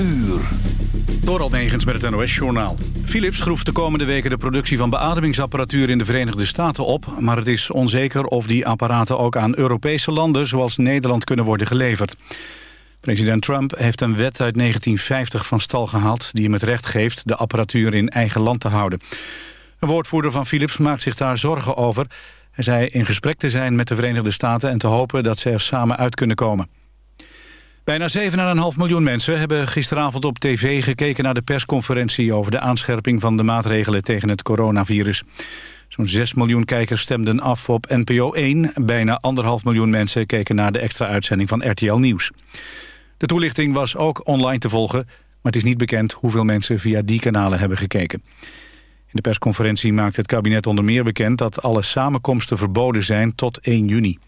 uur. Door met het NOS-journaal. Philips schroeft de komende weken de productie van beademingsapparatuur in de Verenigde Staten op... maar het is onzeker of die apparaten ook aan Europese landen zoals Nederland kunnen worden geleverd. President Trump heeft een wet uit 1950 van stal gehaald... die hem het recht geeft de apparatuur in eigen land te houden. Een woordvoerder van Philips maakt zich daar zorgen over. Hij zei in gesprek te zijn met de Verenigde Staten... en te hopen dat ze er samen uit kunnen komen. Bijna 7,5 miljoen mensen hebben gisteravond op tv gekeken naar de persconferentie over de aanscherping van de maatregelen tegen het coronavirus. Zo'n 6 miljoen kijkers stemden af op NPO 1. Bijna 1,5 miljoen mensen keken naar de extra uitzending van RTL Nieuws. De toelichting was ook online te volgen, maar het is niet bekend hoeveel mensen via die kanalen hebben gekeken. In de persconferentie maakt het kabinet onder meer bekend dat alle samenkomsten verboden zijn tot 1 juni.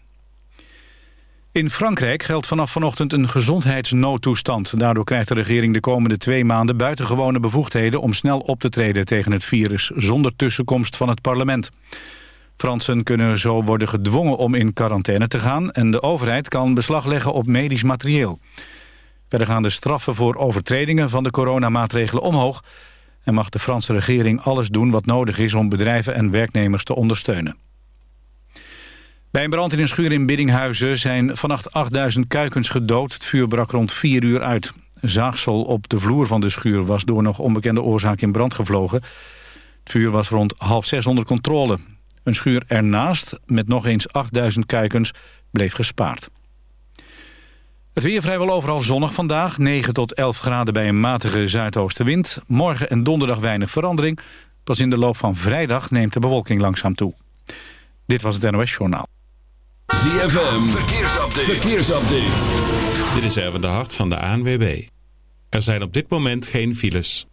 In Frankrijk geldt vanaf vanochtend een gezondheidsnoodtoestand. Daardoor krijgt de regering de komende twee maanden buitengewone bevoegdheden om snel op te treden tegen het virus, zonder tussenkomst van het parlement. Fransen kunnen zo worden gedwongen om in quarantaine te gaan en de overheid kan beslag leggen op medisch materieel. Verder gaan de straffen voor overtredingen van de coronamaatregelen omhoog en mag de Franse regering alles doen wat nodig is om bedrijven en werknemers te ondersteunen. Bij een brand in een schuur in Biddinghuizen zijn vannacht 8000 kuikens gedood. Het vuur brak rond 4 uur uit. Zaagsel op de vloer van de schuur was door nog onbekende oorzaak in brand gevlogen. Het vuur was rond half zes onder controle. Een schuur ernaast, met nog eens 8000 kuikens, bleef gespaard. Het weer vrijwel overal zonnig vandaag. 9 tot 11 graden bij een matige zuidoostenwind. Morgen en donderdag weinig verandering. Pas in de loop van vrijdag neemt de bewolking langzaam toe. Dit was het NOS Journaal. ZFM, verkeersupdate. verkeersupdate. Dit is even de hart van de ANWB. Er zijn op dit moment geen files.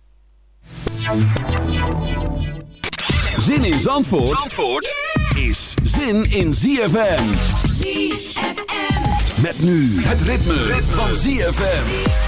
Zin in Zandvoort, Zandvoort is zin in ZFM. ZFM. Met nu het ritme, ritme. van ZFM.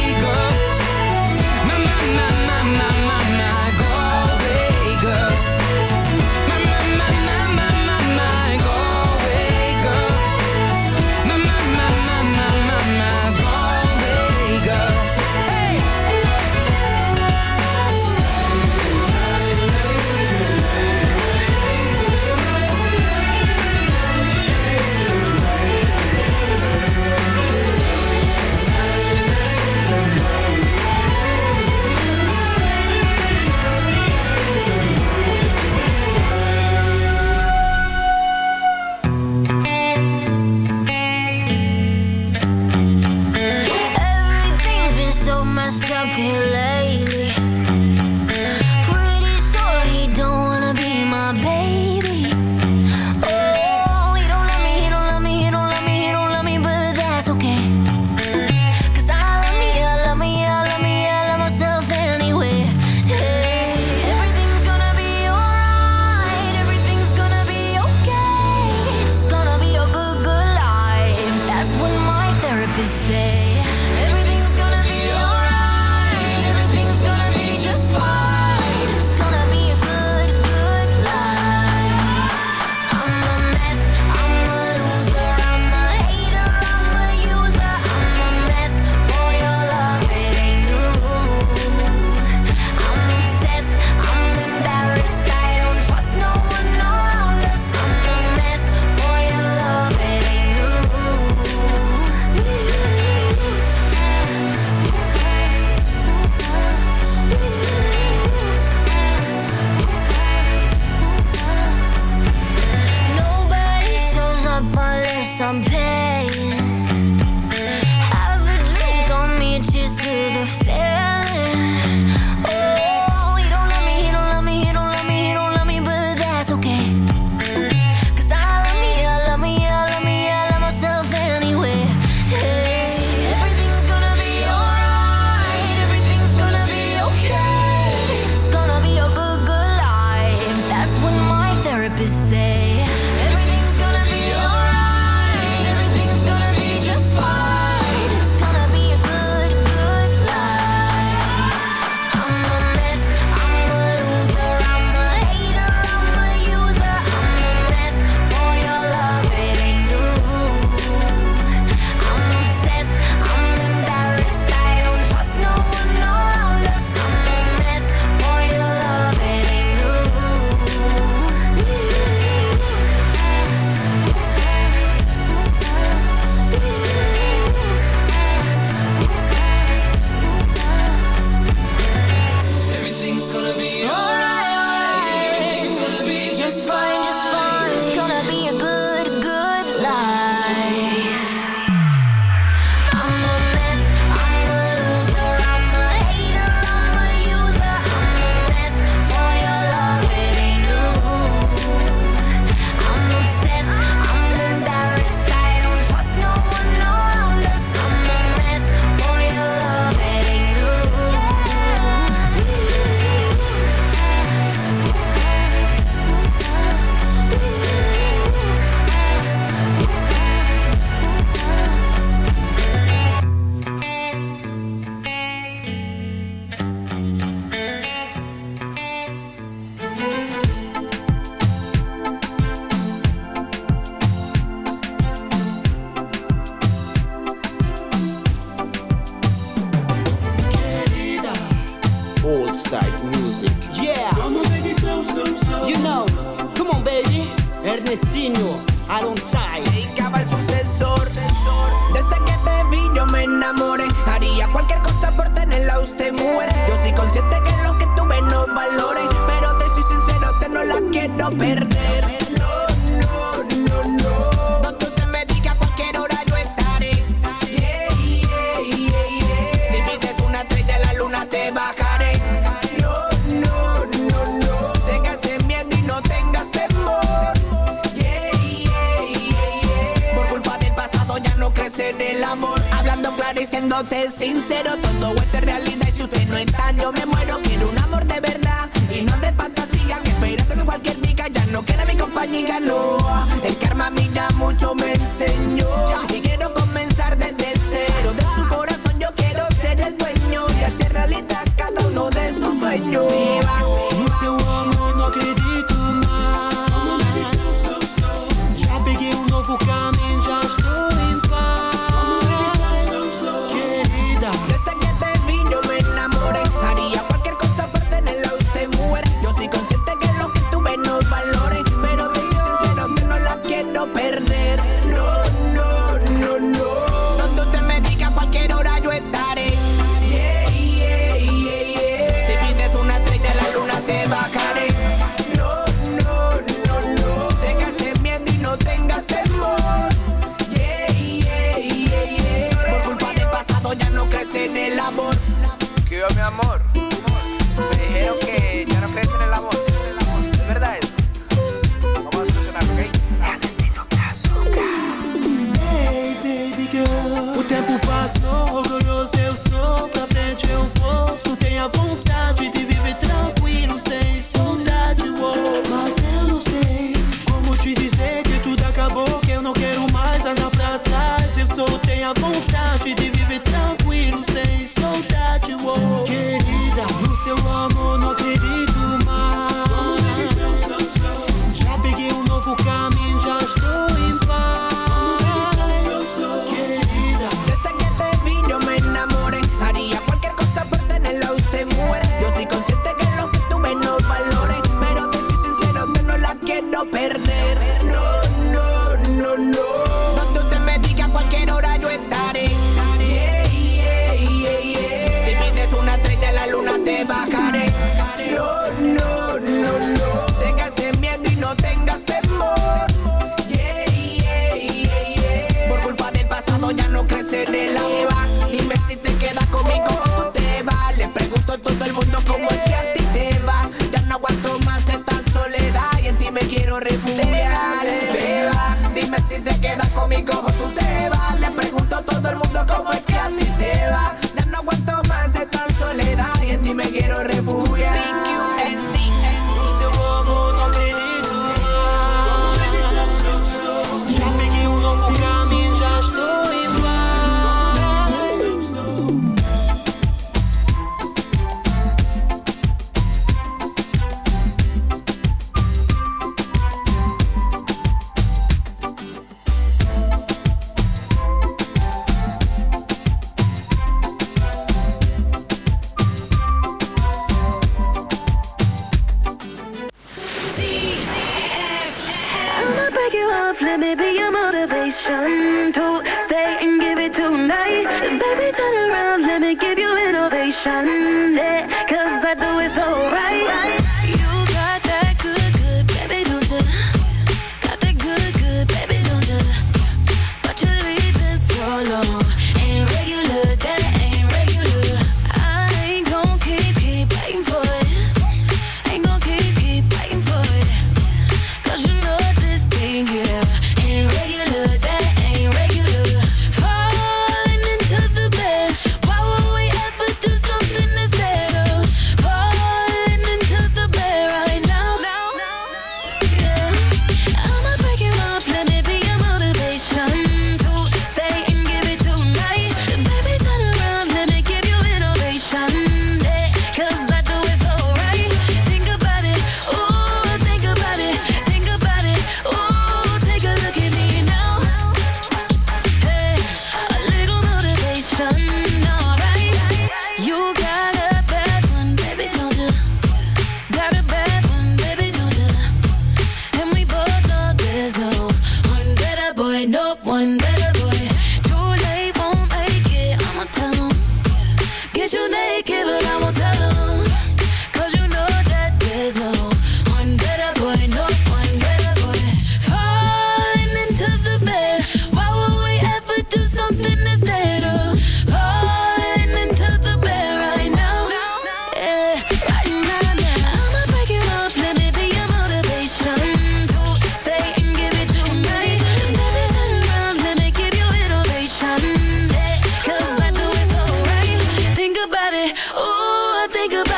quiero perder. No, no, no, no. Donde usted me diga a cualquier hora yo estaré. Si pides una estrella la luna te bajaré. No, no, no, no. Déjase miedo y no tengas temor. Yeah, yeah, yeah, yeah. Por culpa del pasado ya no crece el amor. Hablando claro y siéndote sincero, todo es realidad. Y si usted no está, yo me muero. Quiero un amor de verdad no quiera mi compañía, no. El karma a mí ya mucho me enseñó y quiero comenzar desde cero. De su corazón yo quiero ser el dueño y hacer realidad cada uno de sus sueños. boy, motivation to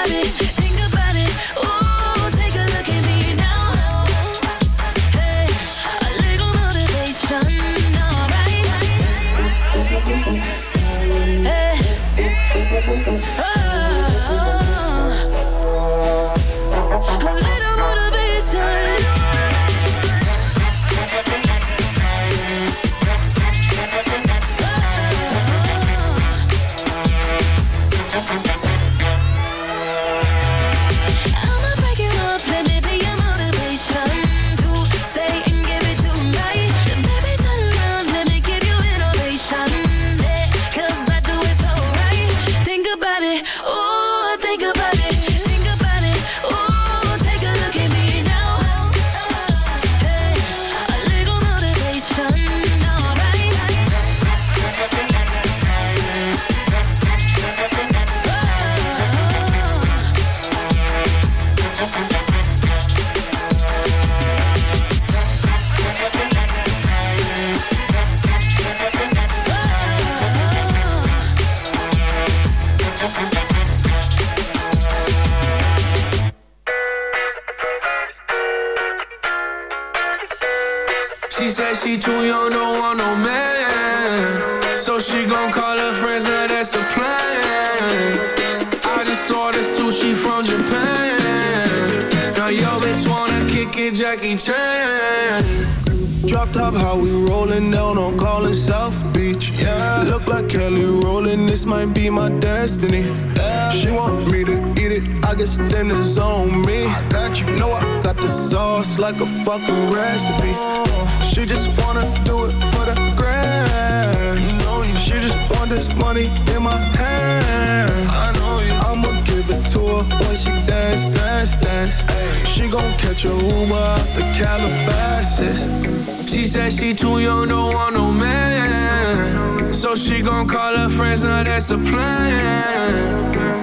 think I then it's on me. I got you, know I got the sauce like a fucking recipe. She just wanna do it for the grand. You know you. She just want this money in my hand. I know you. I'ma give it to her when she dance, dance, dance. She gon' catch a Uber out the Calabasas. She said she too young, don't want no man. So she gon' call her friends, now that's a plan.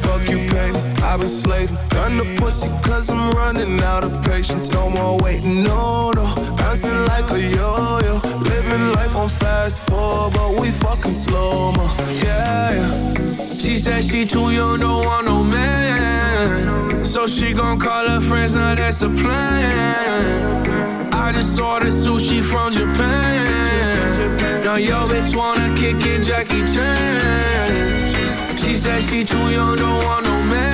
I've been slaving. Done the pussy cause I'm running out of patience. No more waiting, no, no. Bouncing like a yo-yo. Living life on fast forward, but we fucking slow mo. Yeah, yeah. She said she too young, don't want no man. So she gon' call her friends, now that's a plan. I just saw the sushi from Japan. Now yo bitch wanna kick it, Jackie Chan. She said she too young, don't want no man.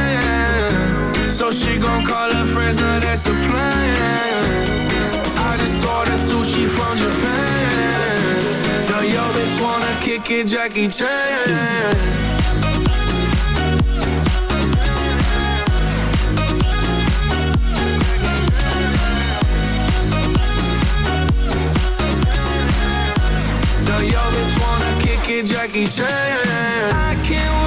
So she gon' call her friends, now that's a plan. I just saw the sushi from Japan. Now yo bitch wanna kick it, Jackie Chan. Now yo wanna kick it, Jackie Chan. I can't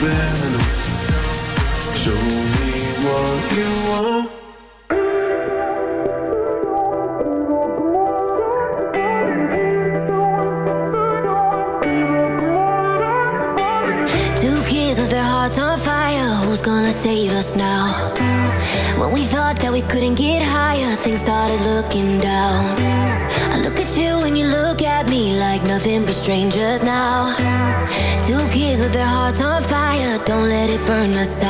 Show me what you want. Two kids with their hearts on fire. Who's gonna save us now? When we thought that we couldn't get higher Things started looking down. I look at you and you look at me Like nothing but strangers now Don't let it burn us out.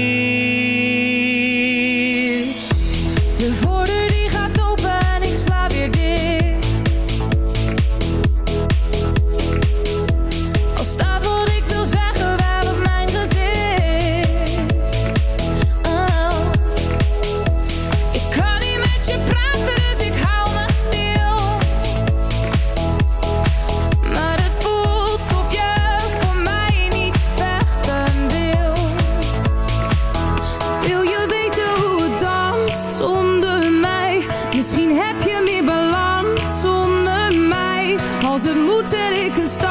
Misschien heb je meer balans zonder mij. Als het moet ik een stapje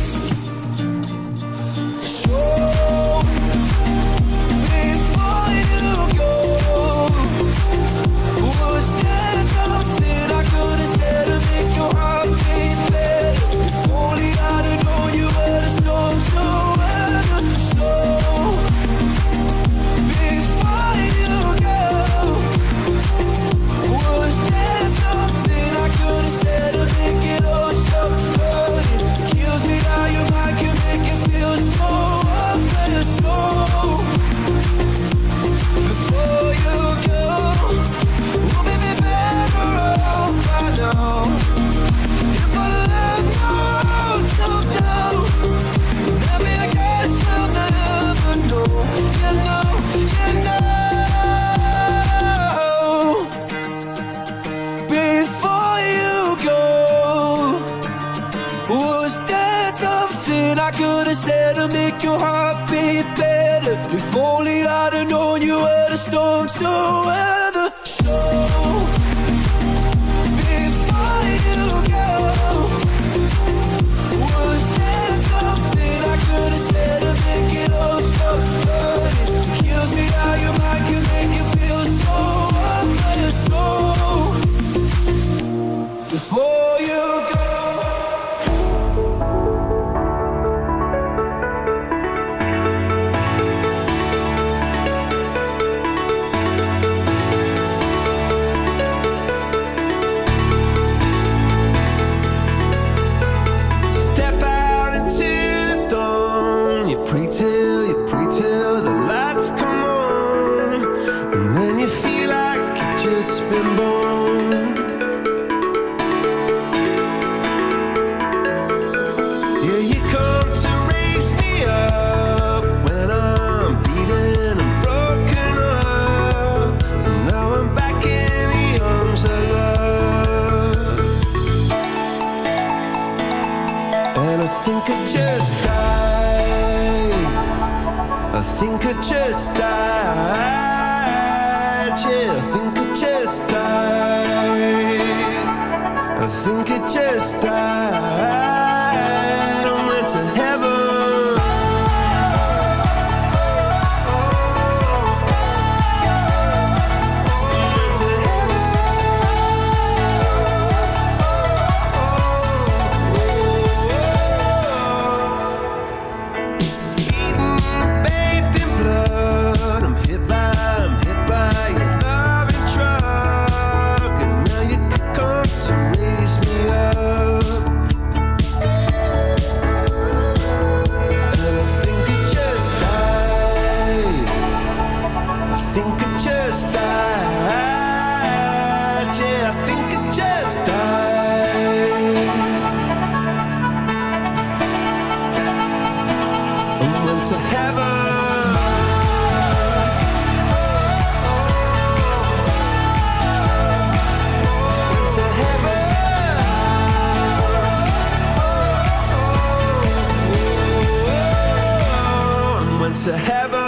to heaven.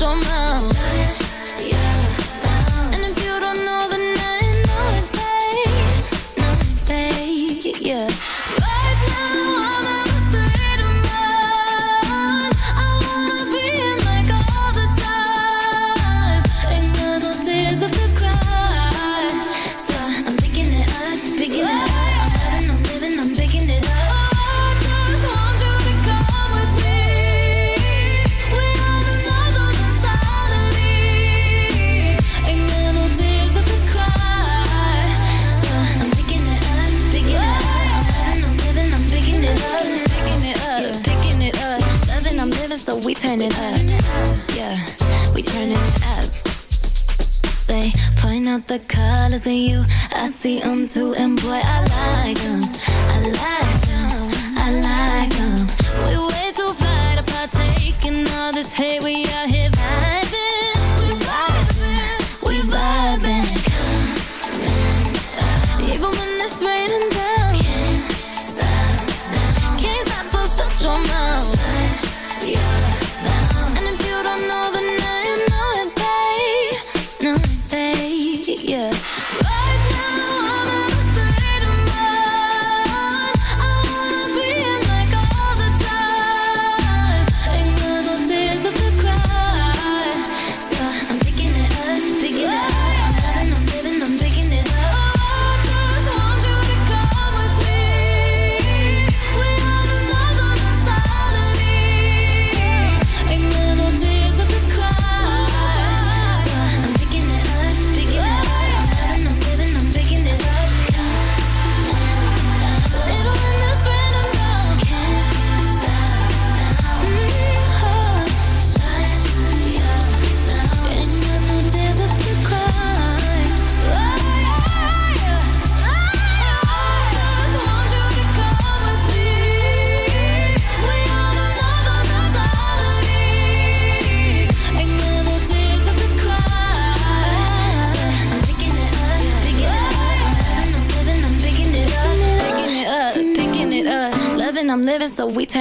zomaar.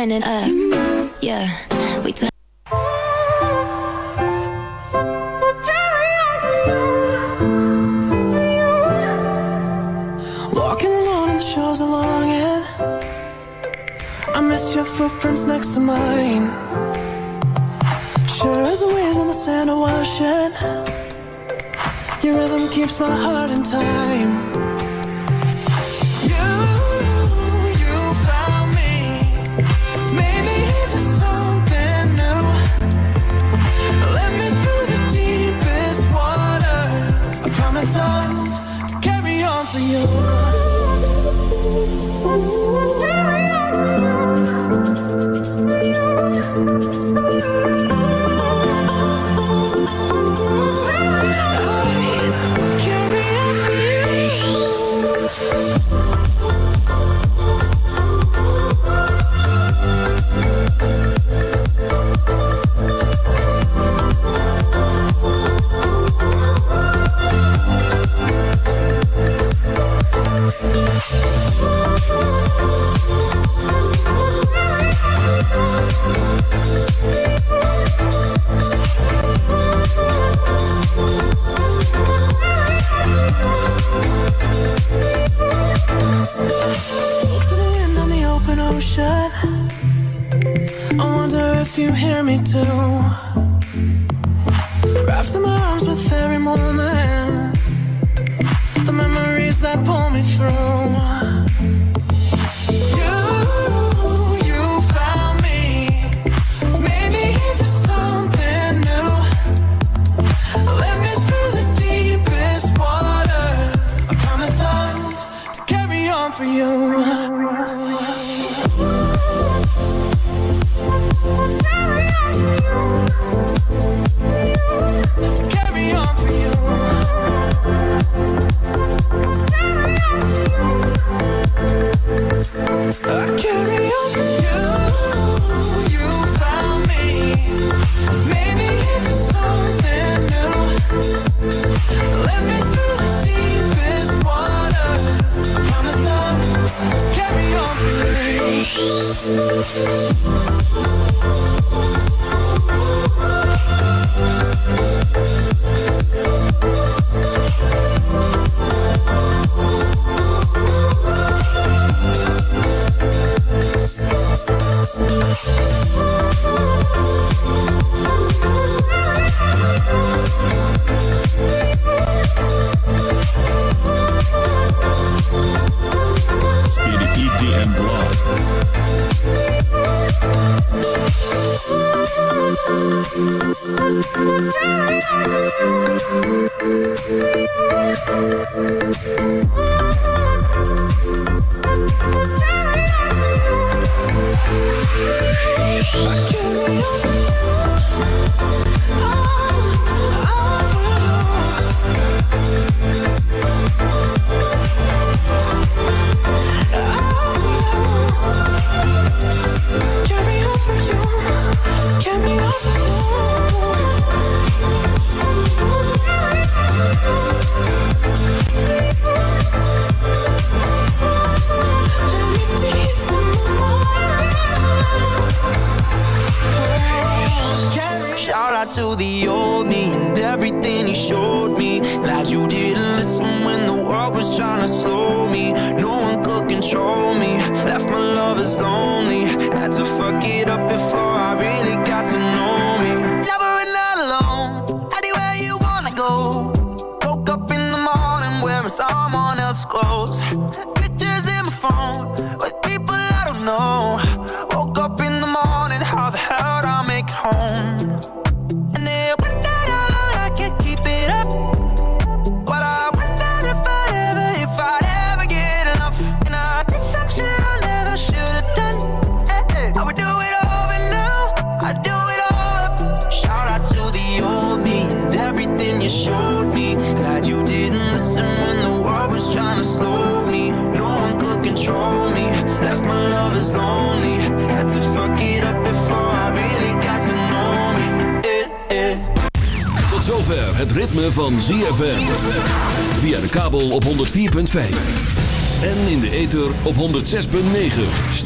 Living, so we turn it up.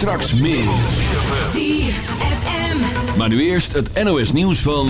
Straks meer. ZFM. Maar nu eerst het NOS nieuws van...